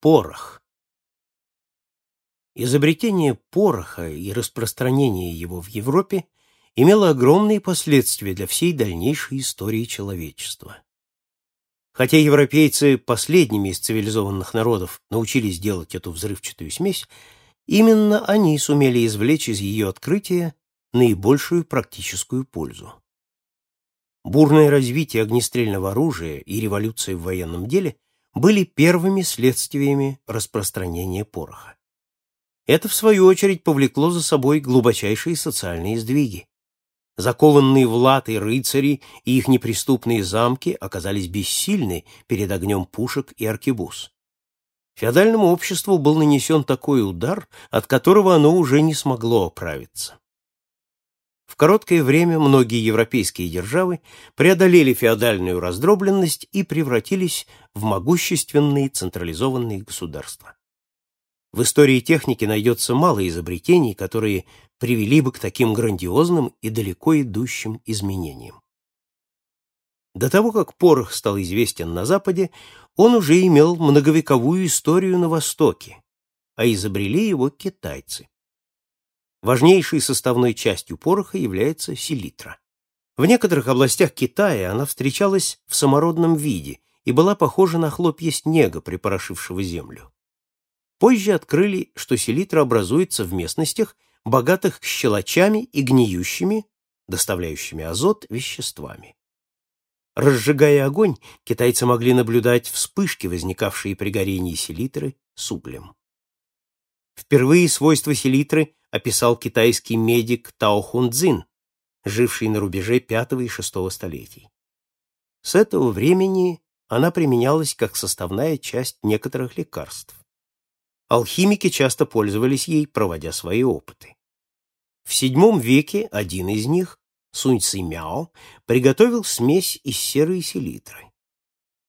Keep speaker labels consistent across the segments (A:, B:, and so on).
A: Порох. Изобретение пороха и распространение его в Европе имело огромные последствия для всей дальнейшей истории человечества. Хотя европейцы последними из цивилизованных народов научились делать эту взрывчатую смесь, именно они сумели извлечь из ее открытия наибольшую практическую пользу. Бурное развитие огнестрельного оружия и революция в военном деле – были первыми следствиями распространения пороха. Это, в свою очередь, повлекло за собой глубочайшие социальные сдвиги. Закованные в латы рыцари и их неприступные замки оказались бессильны перед огнем пушек и аркебуз. Феодальному обществу был нанесен такой удар, от которого оно уже не смогло оправиться. В короткое время многие европейские державы преодолели феодальную раздробленность и превратились в могущественные централизованные государства. В истории техники найдется мало изобретений, которые привели бы к таким грандиозным и далеко идущим изменениям. До того, как порох стал известен на Западе, он уже имел многовековую историю на Востоке, а изобрели его китайцы. Важнейшей составной частью пороха является селитра. В некоторых областях Китая она встречалась в самородном виде и была похожа на хлопья снега, припорошившего землю. Позже открыли, что селитра образуется в местностях, богатых щелочами и гниющими, доставляющими азот, веществами. Разжигая огонь, китайцы могли наблюдать вспышки, возникавшие при горении селитры с углем. Впервые свойства селитры описал китайский медик Тао Хун Цзин, живший на рубеже V и VI столетий. С этого времени она применялась как составная часть некоторых лекарств. Алхимики часто пользовались ей, проводя свои опыты. В VII веке один из них, Сунь Ци Мяо, приготовил смесь из серы и селитры.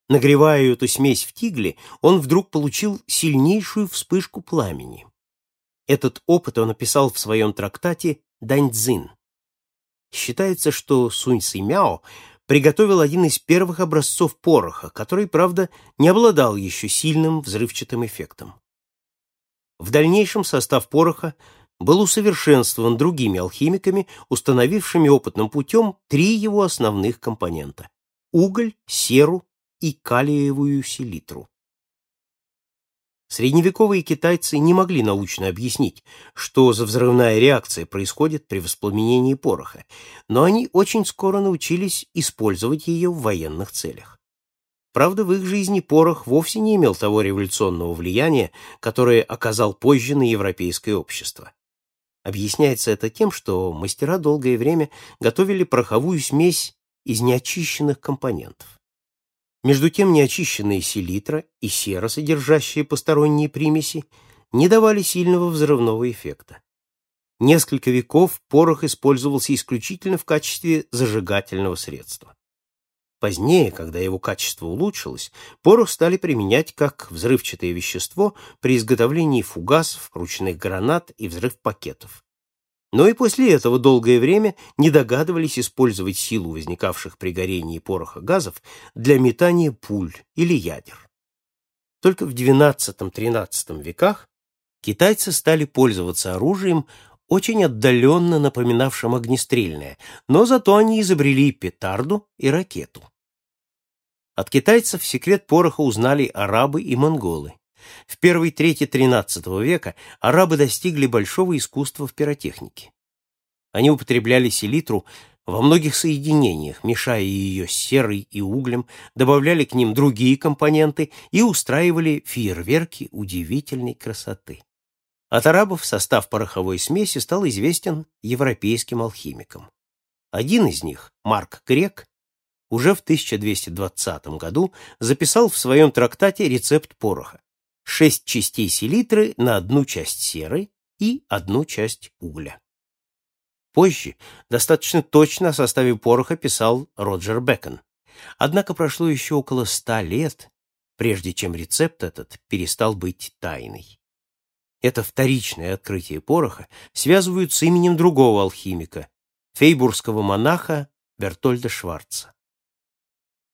A: Нагревая эту смесь в тигле, он вдруг получил сильнейшую вспышку пламени. Этот опыт он описал в своем трактате «Даньцзин». Считается, что Сунь Сымяо приготовил один из первых образцов пороха, который, правда, не обладал еще сильным взрывчатым эффектом. В дальнейшем состав пороха был усовершенствован другими алхимиками, установившими опытным путем три его основных компонента – уголь, серу и калиевую селитру. Средневековые китайцы не могли научно объяснить, что за взрывная реакция происходит при воспламенении пороха, но они очень скоро научились использовать ее в военных целях. Правда, в их жизни порох вовсе не имел того революционного влияния, которое оказал позже на европейское общество. Объясняется это тем, что мастера долгое время готовили пороховую смесь из неочищенных компонентов. Между тем неочищенные селитра и сера, содержащие посторонние примеси, не давали сильного взрывного эффекта. Несколько веков порох использовался исключительно в качестве зажигательного средства. Позднее, когда его качество улучшилось, порох стали применять как взрывчатое вещество при изготовлении фугасов, ручных гранат и взрыв-пакетов но и после этого долгое время не догадывались использовать силу возникавших при горении пороха газов для метания пуль или ядер. Только в XII-XIII веках китайцы стали пользоваться оружием, очень отдаленно напоминавшим огнестрельное, но зато они изобрели петарду и ракету. От китайцев секрет пороха узнали арабы и монголы. В первой трети XIII века арабы достигли большого искусства в пиротехнике. Они употребляли селитру во многих соединениях, мешая ее с серой и углем, добавляли к ним другие компоненты и устраивали фейерверки удивительной красоты. От арабов состав пороховой смеси стал известен европейским алхимикам. Один из них, Марк Грек, уже в 1220 году записал в своем трактате рецепт пороха. Шесть частей селитры на одну часть серы и одну часть угля. Позже достаточно точно о составе пороха писал Роджер Бекон. Однако прошло еще около ста лет, прежде чем рецепт этот перестал быть тайной. Это вторичное открытие пороха связывают с именем другого алхимика, фейбургского монаха Бертольда Шварца.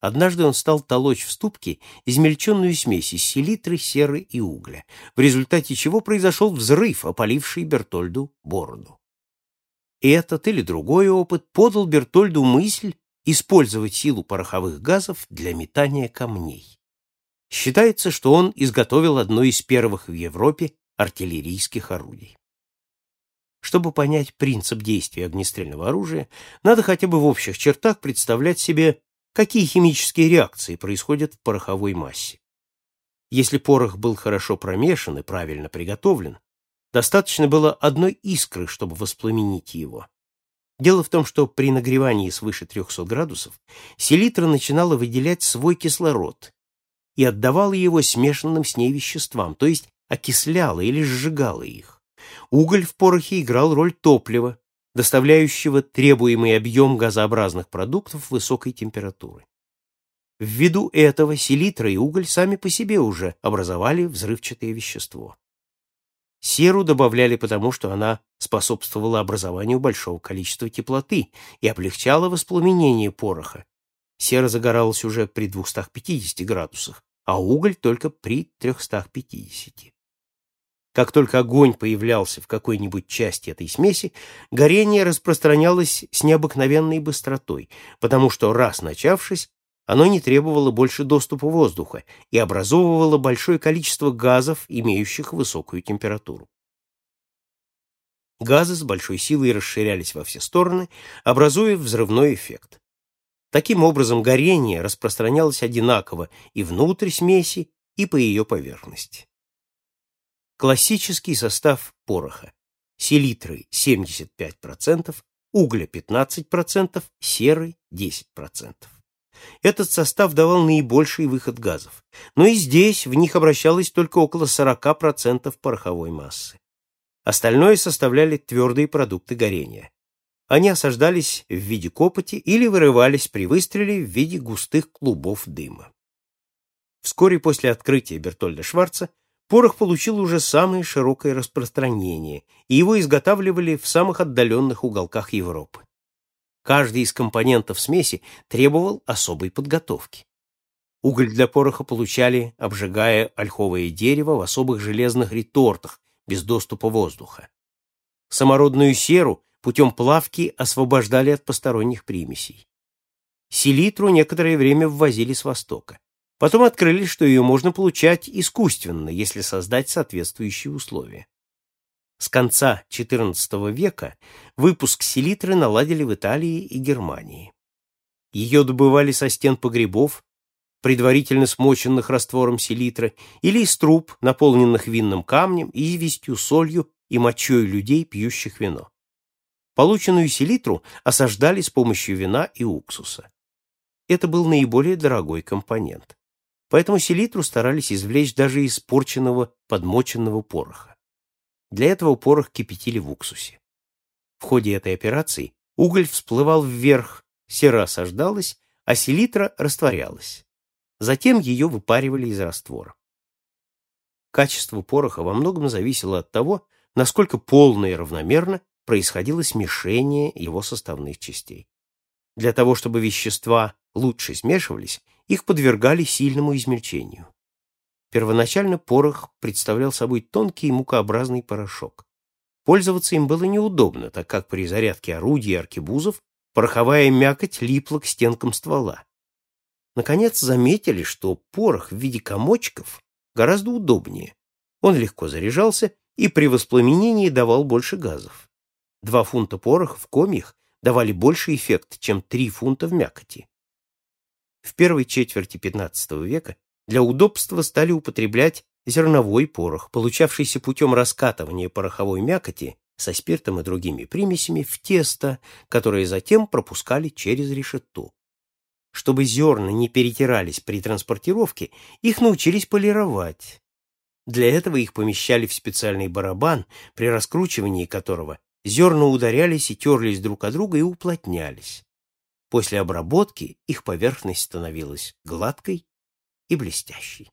A: Однажды он стал толочь в ступке измельченную смесь из селитры, серы и угля, в результате чего произошел взрыв, опаливший Бертольду бороду. Этот или другой опыт подал Бертольду мысль использовать силу пороховых газов для метания камней. Считается, что он изготовил одно из первых в Европе артиллерийских орудий. Чтобы понять принцип действия огнестрельного оружия, надо хотя бы в общих чертах представлять себе какие химические реакции происходят в пороховой массе. Если порох был хорошо промешан и правильно приготовлен, достаточно было одной искры, чтобы воспламенить его. Дело в том, что при нагревании свыше 300 градусов селитра начинала выделять свой кислород и отдавала его смешанным с ней веществам, то есть окисляла или сжигала их. Уголь в порохе играл роль топлива, доставляющего требуемый объем газообразных продуктов высокой температуры. Ввиду этого селитра и уголь сами по себе уже образовали взрывчатое вещество. Серу добавляли потому, что она способствовала образованию большого количества теплоты и облегчала воспламенение пороха. Сера загоралась уже при 250 градусах, а уголь только при 350. Как только огонь появлялся в какой-нибудь части этой смеси, горение распространялось с необыкновенной быстротой, потому что, раз начавшись, оно не требовало больше доступа воздуха и образовывало большое количество газов, имеющих высокую температуру. Газы с большой силой расширялись во все стороны, образуя взрывной эффект. Таким образом, горение распространялось одинаково и внутрь смеси, и по ее поверхности. Классический состав пороха. Селитры 75%, угля 15%, серы 10%. Этот состав давал наибольший выход газов, но и здесь в них обращалось только около 40% пороховой массы. Остальное составляли твердые продукты горения. Они осаждались в виде копоти или вырывались при выстреле в виде густых клубов дыма. Вскоре после открытия Бертольда Шварца порох получил уже самое широкое распространение, и его изготавливали в самых отдаленных уголках Европы. Каждый из компонентов смеси требовал особой подготовки. Уголь для пороха получали, обжигая ольховое дерево в особых железных ретортах без доступа воздуха. Самородную серу путем плавки освобождали от посторонних примесей. Селитру некоторое время ввозили с Востока. Потом открыли, что ее можно получать искусственно, если создать соответствующие условия. С конца XIV века выпуск селитры наладили в Италии и Германии. Ее добывали со стен погребов, предварительно смоченных раствором селитры, или из труб, наполненных винным камнем, известью, солью и мочой людей, пьющих вино. Полученную селитру осаждали с помощью вина и уксуса. Это был наиболее дорогой компонент поэтому селитру старались извлечь даже из порченного подмоченного пороха. Для этого порох кипятили в уксусе. В ходе этой операции уголь всплывал вверх, сера осаждалась, а селитра растворялась. Затем ее выпаривали из раствора. Качество пороха во многом зависело от того, насколько полно и равномерно происходило смешение его составных частей. Для того, чтобы вещества лучше смешивались, их подвергали сильному измельчению. Первоначально порох представлял собой тонкий мукообразный порошок. Пользоваться им было неудобно, так как при зарядке орудий и аркебузов пороховая мякоть липла к стенкам ствола. Наконец заметили, что порох в виде комочков гораздо удобнее. Он легко заряжался и при воспламенении давал больше газов. Два фунта пороха в комьях давали больше эффект, чем три фунта в мякоти. В первой четверти XV века для удобства стали употреблять зерновой порох, получавшийся путем раскатывания пороховой мякоти со спиртом и другими примесями в тесто, которое затем пропускали через решето. Чтобы зерна не перетирались при транспортировке, их научились полировать. Для этого их помещали в специальный барабан, при раскручивании которого зерна ударялись и терлись друг от друга и уплотнялись. После обработки их поверхность становилась гладкой и блестящей.